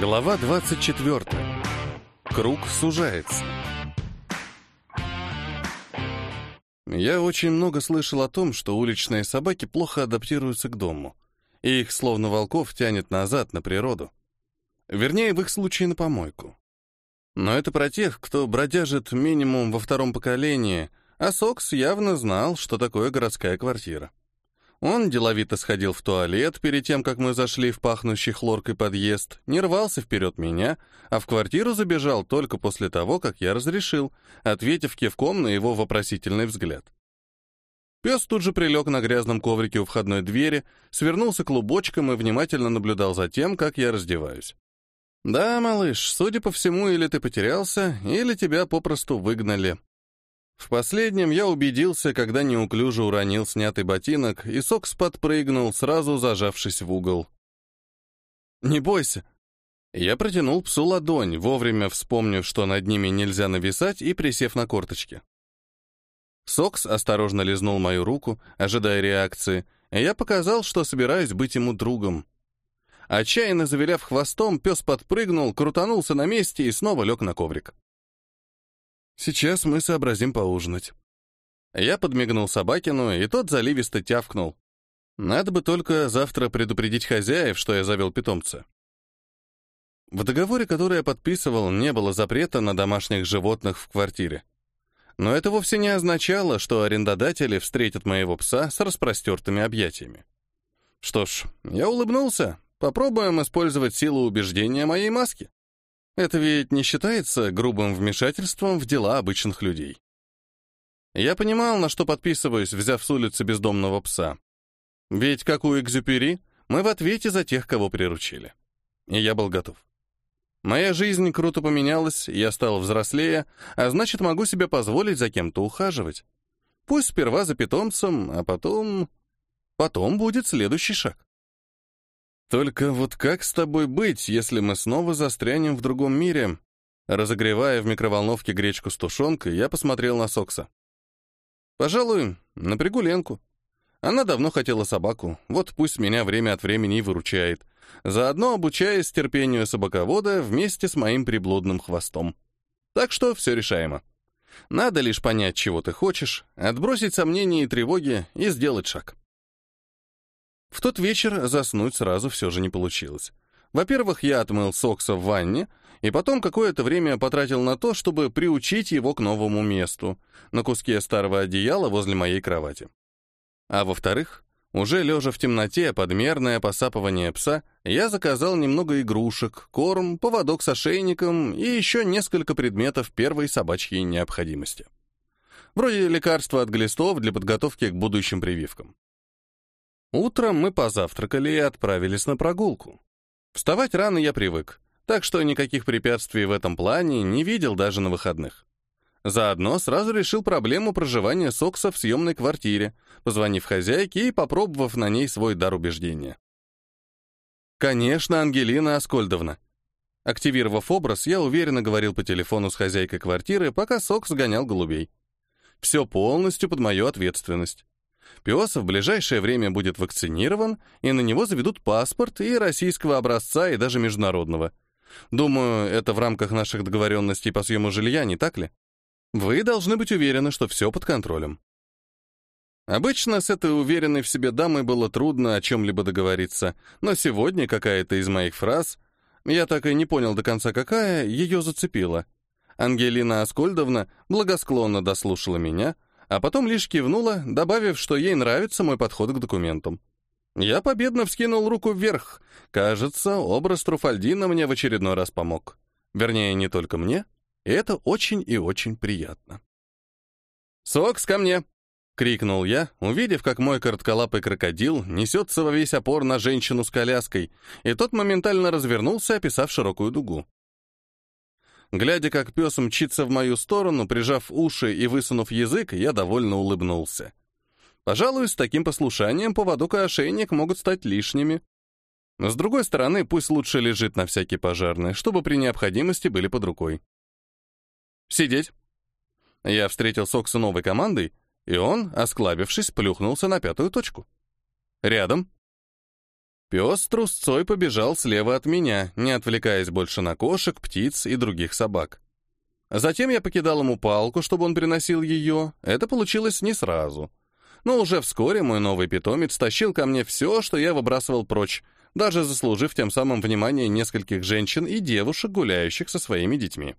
Глава 24. Круг сужается. Я очень много слышал о том, что уличные собаки плохо адаптируются к дому, и их, словно волков, тянет назад, на природу. Вернее, в их случае на помойку. Но это про тех, кто бродяжит минимум во втором поколении, а Сокс явно знал, что такое городская квартира. Он деловито сходил в туалет перед тем, как мы зашли в пахнущий хлоркой подъезд, не рвался вперед меня, а в квартиру забежал только после того, как я разрешил, ответив кивком на его вопросительный взгляд. Пес тут же прилег на грязном коврике у входной двери, свернулся клубочком и внимательно наблюдал за тем, как я раздеваюсь. «Да, малыш, судя по всему, или ты потерялся, или тебя попросту выгнали. В последнем я убедился, когда неуклюже уронил снятый ботинок, и Сокс подпрыгнул, сразу зажавшись в угол. «Не бойся!» Я протянул псу ладонь, вовремя вспомнив, что над ними нельзя нависать, и присев на корточки. Сокс осторожно лизнул мою руку, ожидая реакции, и я показал, что собираюсь быть ему другом. Отчаянно завиляв хвостом, пес подпрыгнул, крутанулся на месте и снова лег на коврик. Сейчас мы сообразим поужинать. Я подмигнул Собакину, и тот заливисто тявкнул. Надо бы только завтра предупредить хозяев, что я завел питомца. В договоре, который я подписывал, не было запрета на домашних животных в квартире. Но это вовсе не означало, что арендодатели встретят моего пса с распростертыми объятиями. Что ж, я улыбнулся. Попробуем использовать силу убеждения моей маски. Это ведь не считается грубым вмешательством в дела обычных людей. Я понимал, на что подписываюсь, взяв с улицы бездомного пса. Ведь, как у Экзюпери, мы в ответе за тех, кого приручили. И я был готов. Моя жизнь круто поменялась, я стал взрослее, а значит, могу себе позволить за кем-то ухаживать. Пусть сперва за питомцем, а потом... Потом будет следующий шаг. Только вот как с тобой быть, если мы снова застрянем в другом мире? Разогревая в микроволновке гречку с тушенкой, я посмотрел на Сокса. Пожалуй, напрягу Ленку. Она давно хотела собаку, вот пусть меня время от времени и выручает, заодно обучаясь терпению собаковода вместе с моим приблудным хвостом. Так что все решаемо. Надо лишь понять, чего ты хочешь, отбросить сомнения и тревоги и сделать шаг. В тот вечер заснуть сразу все же не получилось. Во-первых, я отмыл Сокса в ванне, и потом какое-то время потратил на то, чтобы приучить его к новому месту, на куске старого одеяла возле моей кровати. А во-вторых, уже лежа в темноте под мерное посапывание пса, я заказал немного игрушек, корм, поводок с ошейником и еще несколько предметов первой собачьей необходимости. Вроде лекарства от глистов для подготовки к будущим прививкам. Утром мы позавтракали и отправились на прогулку. Вставать рано я привык, так что никаких препятствий в этом плане не видел даже на выходных. Заодно сразу решил проблему проживания Сокса в съемной квартире, позвонив хозяйке и попробовав на ней свой дар убеждения. «Конечно, Ангелина Аскольдовна». Активировав образ, я уверенно говорил по телефону с хозяйкой квартиры, пока Сокс гонял голубей. Все полностью под мою ответственность. Пес в ближайшее время будет вакцинирован, и на него заведут паспорт и российского образца, и даже международного. Думаю, это в рамках наших договоренностей по съему жилья, не так ли? Вы должны быть уверены, что все под контролем. Обычно с этой уверенной в себе дамой было трудно о чем-либо договориться, но сегодня какая-то из моих фраз, я так и не понял до конца какая, ее зацепила. Ангелина Аскольдовна благосклонно дослушала меня — а потом лишь кивнула, добавив, что ей нравится мой подход к документам. Я победно вскинул руку вверх. Кажется, образ Труфальдина мне в очередной раз помог. Вернее, не только мне, и это очень и очень приятно. «Сокс, ко мне!» — крикнул я, увидев, как мой коротколапый крокодил несется во весь опор на женщину с коляской, и тот моментально развернулся, описав широкую дугу. Глядя, как пес мчится в мою сторону, прижав уши и высунув язык, я довольно улыбнулся. Пожалуй, с таким послушанием поводок и ошейник могут стать лишними. Но с другой стороны, пусть лучше лежит на всякий пожарный, чтобы при необходимости были под рукой. «Сидеть!» Я встретил Сокса новой командой, и он, осклабившись, плюхнулся на пятую точку. «Рядом!» Пес трусцой побежал слева от меня, не отвлекаясь больше на кошек, птиц и других собак. Затем я покидал ему палку, чтобы он приносил ее. Это получилось не сразу. Но уже вскоре мой новый питомец тащил ко мне все, что я выбрасывал прочь, даже заслужив тем самым внимание нескольких женщин и девушек, гуляющих со своими детьми.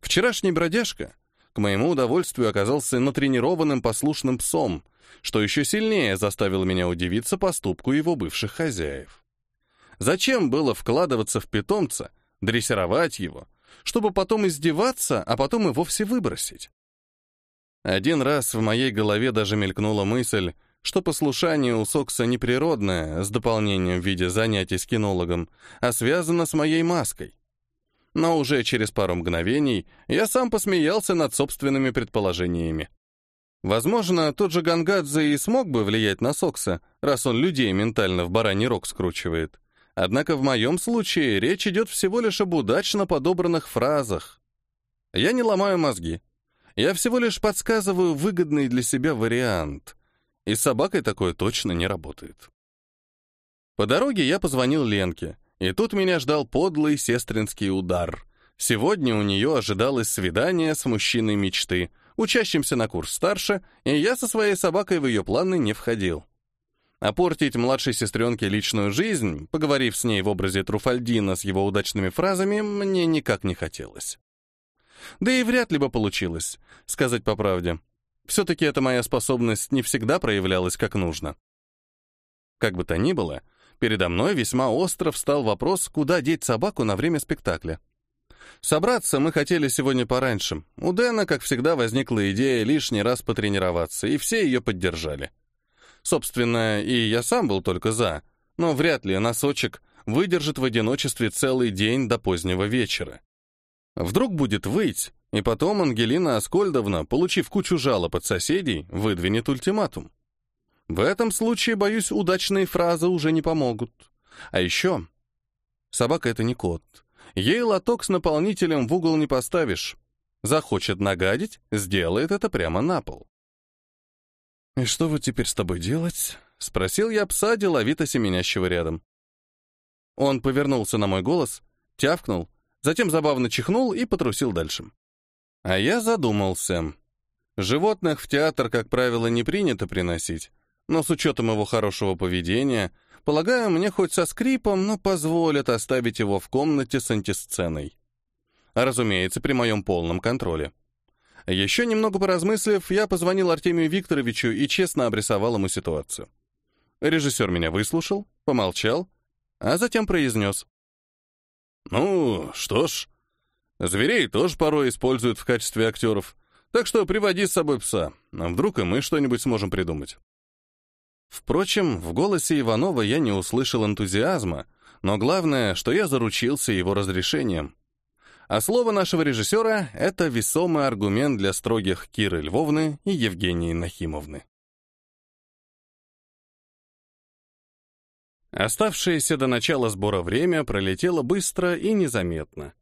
Вчерашний бродяжка, к моему удовольствию, оказался натренированным послушным псом, что еще сильнее заставило меня удивиться поступку его бывших хозяев. Зачем было вкладываться в питомца, дрессировать его, чтобы потом издеваться, а потом и вовсе выбросить? Один раз в моей голове даже мелькнула мысль, что послушание у Сокса не природное, с дополнением в виде занятий с кинологом, а связано с моей маской. Но уже через пару мгновений я сам посмеялся над собственными предположениями. Возможно, тот же Гангадзе и смог бы влиять на Сокса, раз он людей ментально в бараний рог скручивает. Однако в моем случае речь идет всего лишь об удачно подобранных фразах. Я не ломаю мозги. Я всего лишь подсказываю выгодный для себя вариант — и с собакой такое точно не работает. По дороге я позвонил Ленке, и тут меня ждал подлый сестринский удар. Сегодня у нее ожидалось свидание с мужчиной мечты, учащимся на курс старше, и я со своей собакой в ее планы не входил. Опортить младшей сестренке личную жизнь, поговорив с ней в образе Труфальдина с его удачными фразами, мне никак не хотелось. Да и вряд ли бы получилось, сказать по правде. Все-таки эта моя способность не всегда проявлялась как нужно. Как бы то ни было, передо мной весьма остро встал вопрос, куда деть собаку на время спектакля. Собраться мы хотели сегодня пораньше. У Дэна, как всегда, возникла идея лишний раз потренироваться, и все ее поддержали. Собственно, и я сам был только за, но вряд ли носочек выдержит в одиночестве целый день до позднего вечера. Вдруг будет выть, и потом Ангелина Аскольдовна, получив кучу жалоб от соседей, выдвинет ультиматум. В этом случае, боюсь, удачные фразы уже не помогут. А еще, собака — это не кот. Ей лоток с наполнителем в угол не поставишь. Захочет нагадить, сделает это прямо на пол. «И что вот теперь с тобой делать?» — спросил я пса, деловито семенящего рядом. Он повернулся на мой голос, тявкнул, затем забавно чихнул и потрусил дальше. А я задумался. Животных в театр, как правило, не принято приносить, но с учетом его хорошего поведения, полагаю, мне хоть со скрипом, но позволят оставить его в комнате с антисценой. Разумеется, при моем полном контроле. Еще немного поразмыслив, я позвонил Артемию Викторовичу и честно обрисовал ему ситуацию. Режиссер меня выслушал, помолчал, а затем произнес. «Ну, что ж, Зверей тоже порой используют в качестве актеров. Так что приводи с собой пса. Вдруг и мы что-нибудь сможем придумать. Впрочем, в голосе Иванова я не услышал энтузиазма, но главное, что я заручился его разрешением. А слово нашего режиссера — это весомый аргумент для строгих Киры Львовны и Евгении Нахимовны. Оставшееся до начала сбора время пролетело быстро и незаметно.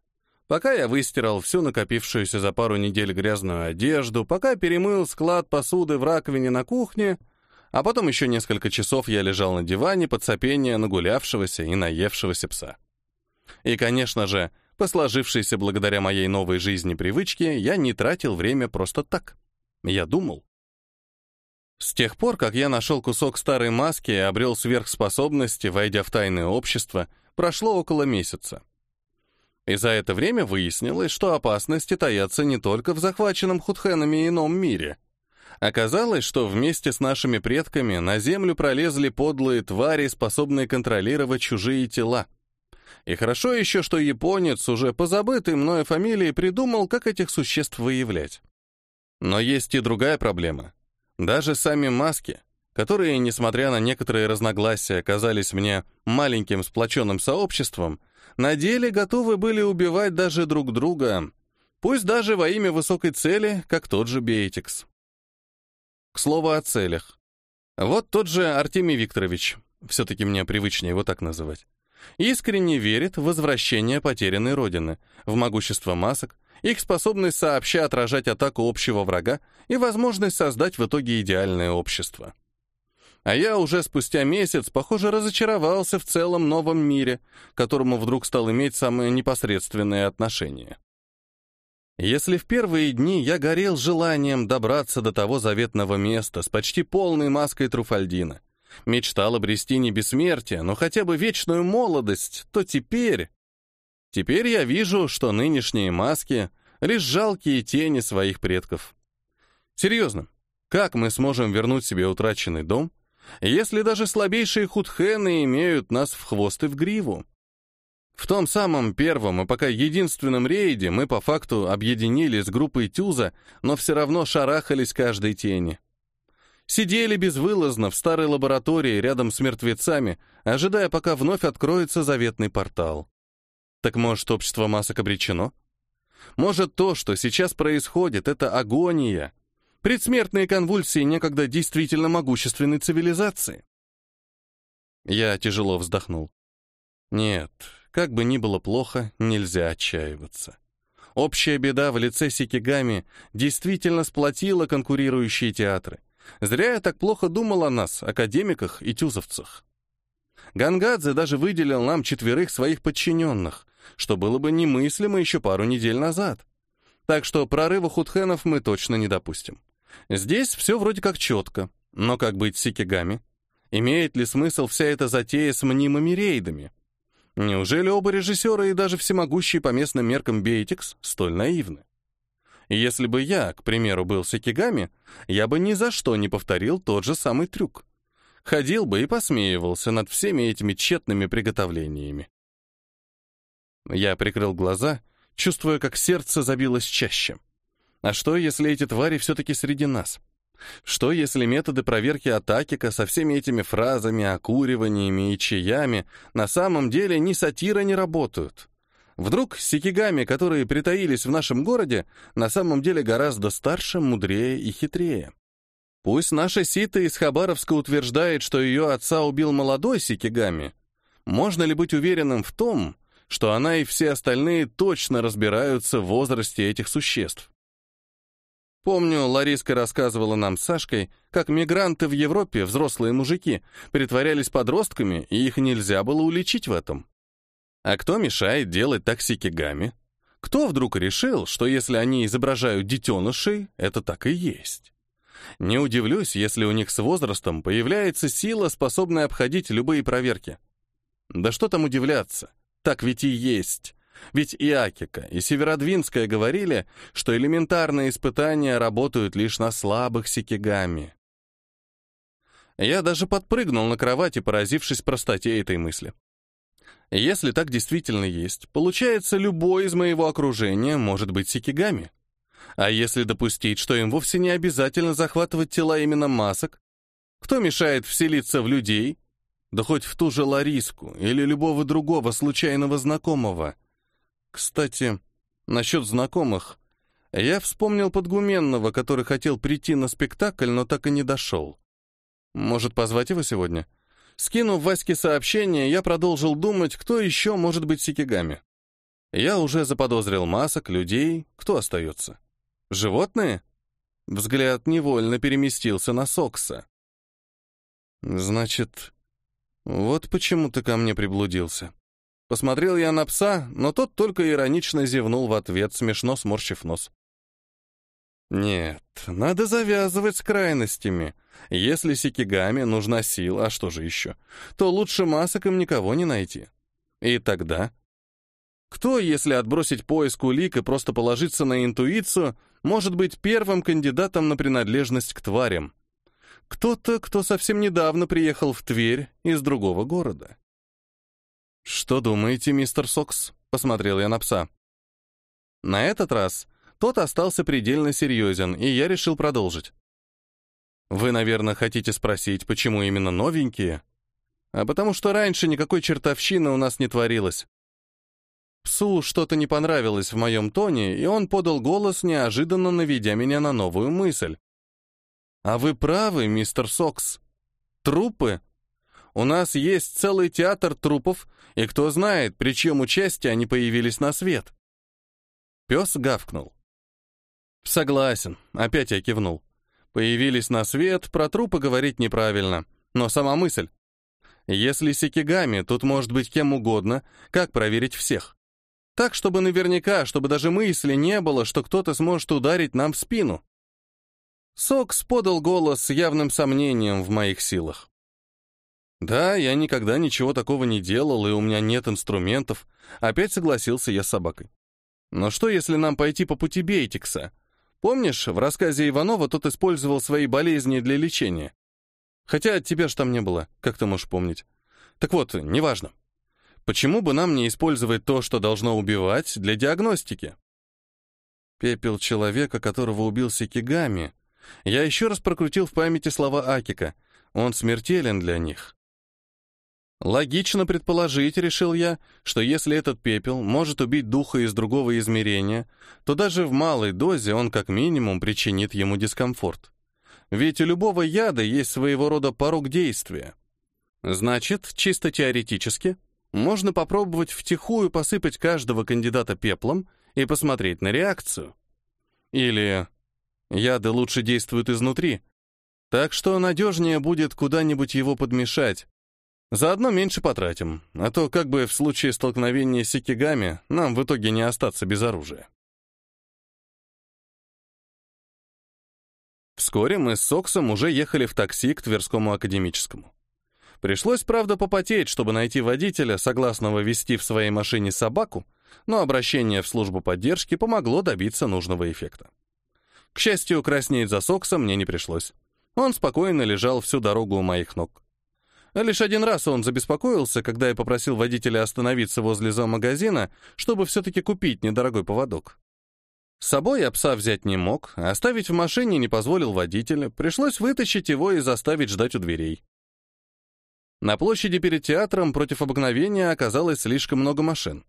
Пока я выстирал всю накопившуюся за пару недель грязную одежду, пока перемыл склад посуды в раковине на кухне, а потом еще несколько часов я лежал на диване под сопение нагулявшегося и наевшегося пса. И, конечно же, по сложившейся благодаря моей новой жизни привычке, я не тратил время просто так. Я думал. С тех пор, как я нашел кусок старой маски и обрел сверхспособности, войдя в тайное общество, прошло около месяца. И за это время выяснилось, что опасности таятся не только в захваченном худхенами ином мире. Оказалось, что вместе с нашими предками на Землю пролезли подлые твари, способные контролировать чужие тела. И хорошо еще, что японец, уже позабытый мною фамилией, придумал, как этих существ выявлять. Но есть и другая проблема. Даже сами маски, которые, несмотря на некоторые разногласия, казались мне маленьким сплоченным сообществом, на деле готовы были убивать даже друг друга, пусть даже во имя высокой цели, как тот же Бейтикс. К слову о целях. Вот тот же Артемий Викторович, все-таки мне привычнее его так называть, искренне верит в возвращение потерянной Родины, в могущество масок, их способность сообща отражать атаку общего врага и возможность создать в итоге идеальное общество. А я уже спустя месяц, похоже, разочаровался в целом новом мире, которому вдруг стал иметь самое непосредственное отношение. Если в первые дни я горел желанием добраться до того заветного места с почти полной маской Труфальдина, мечтал обрести не бессмертие, но хотя бы вечную молодость, то теперь... Теперь я вижу, что нынешние маски — лишь жалкие тени своих предков. Серьезно, как мы сможем вернуть себе утраченный дом, если даже слабейшие худхены имеют нас в хвост и в гриву? В том самом первом и пока единственном рейде мы по факту объединились с группой Тюза, но все равно шарахались каждой тени. Сидели безвылазно в старой лаборатории рядом с мертвецами, ожидая, пока вновь откроется заветный портал. Так может, общество масок обречено? Может, то, что сейчас происходит, это агония, предсмертные конвульсии некогда действительно могущественной цивилизации? Я тяжело вздохнул. Нет, как бы ни было плохо, нельзя отчаиваться. Общая беда в лице Сикигами действительно сплотила конкурирующие театры. Зря я так плохо думал о нас, академиках и тюзовцах. Гангадзе даже выделил нам четверых своих подчиненных, что было бы немыслимо еще пару недель назад. Так что прорыва худхенов мы точно не допустим. Здесь все вроде как четко, но как быть с Сикигами? Имеет ли смысл вся эта затея с мнимыми рейдами? Неужели оба режиссера и даже всемогущий по местным меркам Бейтикс столь наивны? Если бы я, к примеру, был Сикигами, я бы ни за что не повторил тот же самый трюк. Ходил бы и посмеивался над всеми этими тщетными приготовлениями. Я прикрыл глаза, чувствуя, как сердце забилось чаще. А что, если эти твари все-таки среди нас? Что, если методы проверки Атакика со всеми этими фразами, окуриваниями и чаями на самом деле ни сатира не работают? Вдруг сикигами, которые притаились в нашем городе, на самом деле гораздо старше, мудрее и хитрее? Пусть наша Сита из Хабаровска утверждает, что ее отца убил молодой сикигами, можно ли быть уверенным в том, что она и все остальные точно разбираются в возрасте этих существ? Помню, Лариска рассказывала нам с Сашкой, как мигранты в Европе, взрослые мужики, притворялись подростками, и их нельзя было уличить в этом. А кто мешает делать так сикигами? Кто вдруг решил, что если они изображают детенышей, это так и есть? Не удивлюсь, если у них с возрастом появляется сила, способная обходить любые проверки. Да что там удивляться? Так ведь и есть. Ведь и Акика, и Северодвинская говорили, что элементарные испытания работают лишь на слабых сикигами. Я даже подпрыгнул на кровати, поразившись простоте этой мысли. Если так действительно есть, получается, любой из моего окружения может быть сикигами. А если допустить, что им вовсе не обязательно захватывать тела именно масок, кто мешает вселиться в людей, да хоть в ту же Лариску или любого другого случайного знакомого — кстати, насчет знакомых. Я вспомнил Подгуменного, который хотел прийти на спектакль, но так и не дошел. Может, позвать его сегодня? Скинув Ваське сообщение, я продолжил думать, кто еще может быть сикигами. Я уже заподозрил масок, людей, кто остается? Животные? Взгляд невольно переместился на Сокса. Значит, вот почему ты ко мне приблудился. Посмотрел я на пса, но тот только иронично зевнул в ответ, смешно сморщив нос. Нет, надо завязывать с крайностями. Если Сикигами нужна сила, а что же еще, то лучше масок им никого не найти. И тогда... Кто, если отбросить поиск улик и просто положиться на интуицию, может быть первым кандидатом на принадлежность к тварям? Кто-то, кто совсем недавно приехал в Тверь из другого города. «Что думаете, мистер Сокс?» — посмотрел я на пса. На этот раз тот остался предельно серьезен, и я решил продолжить. «Вы, наверное, хотите спросить, почему именно новенькие?» «А потому что раньше никакой чертовщины у нас не творилось». Псу что-то не понравилось в моем тоне, и он подал голос, неожиданно наведя меня на новую мысль. «А вы правы, мистер Сокс. Трупы у нас есть целый театр трупов, и кто знает, при чьем участии они появились на свет. Пес гавкнул. Согласен, опять я кивнул. Появились на свет, про трупы говорить неправильно. Но сама мысль. Если Сикигами, тут может быть кем угодно, как проверить всех? Так, чтобы наверняка, чтобы даже мысли не было, что кто-то сможет ударить нам в спину. Сокс подал голос с явным сомнением в моих силах. «Да, я никогда ничего такого не делал, и у меня нет инструментов», — опять согласился я с собакой. «Но что, если нам пойти по пути Бейтикса? Помнишь, в рассказе Иванова тот использовал свои болезни для лечения? Хотя тебя ж там не было, как ты можешь помнить. Так вот, неважно. Почему бы нам не использовать то, что должно убивать, для диагностики?» Пепел человека, которого убил Сикигами. Я еще раз прокрутил в памяти слова Акика. Он смертелен для них. Логично предположить, решил я, что если этот пепел может убить духа из другого измерения, то даже в малой дозе он как минимум причинит ему дискомфорт. Ведь у любого яда есть своего рода порог действия. Значит, чисто теоретически, можно попробовать втихую посыпать каждого кандидата пеплом и посмотреть на реакцию. Или яды лучше действуют изнутри, так что надежнее будет куда-нибудь его подмешать, Заодно меньше потратим, а то как бы в случае столкновения с Икигами нам в итоге не остаться без оружия. Вскоре мы с Соксом уже ехали в такси к Тверскому академическому. Пришлось, правда, попотеть, чтобы найти водителя, согласного вести в своей машине собаку, но обращение в службу поддержки помогло добиться нужного эффекта. К счастью, краснеть за Сокса мне не пришлось. Он спокойно лежал всю дорогу у моих ног. Лишь один раз он забеспокоился, когда я попросил водителя остановиться возле зоомагазина, чтобы все-таки купить недорогой поводок. С собой я пса взять не мог, а оставить в машине не позволил водителя, пришлось вытащить его и заставить ждать у дверей. На площади перед театром против обыкновения оказалось слишком много машин.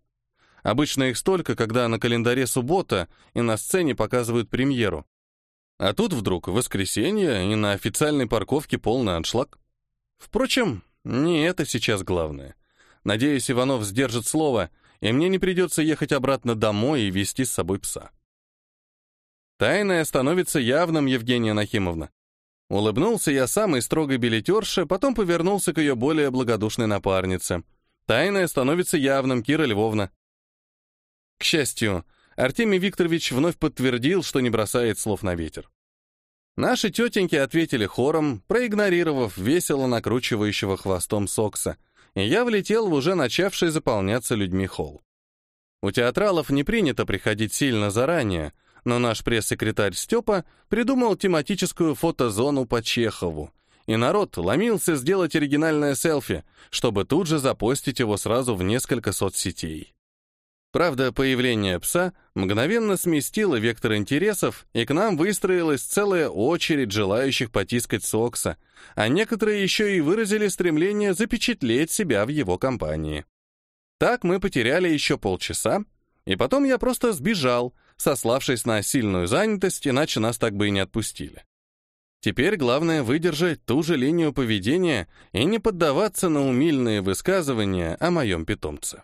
Обычно их столько, когда на календаре суббота и на сцене показывают премьеру. А тут вдруг воскресенье и на официальной парковке полный аншлаг. Впрочем, не это сейчас главное. Надеюсь, Иванов сдержит слово, и мне не придется ехать обратно домой и вести с собой пса. Тайное становится явным, Евгения Нахимовна. Улыбнулся я самой строгой билетерше, потом повернулся к ее более благодушной напарнице. Тайное становится явным, Кира Львовна. К счастью, Артемий Викторович вновь подтвердил, что не бросает слов на ветер. Наши тетеньки ответили хором, проигнорировав весело накручивающего хвостом Сокса, и я влетел в уже начавший заполняться людьми холл. У театралов не принято приходить сильно заранее, но наш пресс-секретарь Степа придумал тематическую фотозону по Чехову, и народ ломился сделать оригинальное селфи, чтобы тут же запостить его сразу в несколько соцсетей. Правда, появление пса мгновенно сместило вектор интересов, и к нам выстроилась целая очередь желающих потискать Сокса, а некоторые еще и выразили стремление запечатлеть себя в его компании. Так мы потеряли еще полчаса, и потом я просто сбежал, сославшись на сильную занятость, иначе нас так бы и не отпустили. Теперь главное выдержать ту же линию поведения и не поддаваться на умильные высказывания о моем питомце.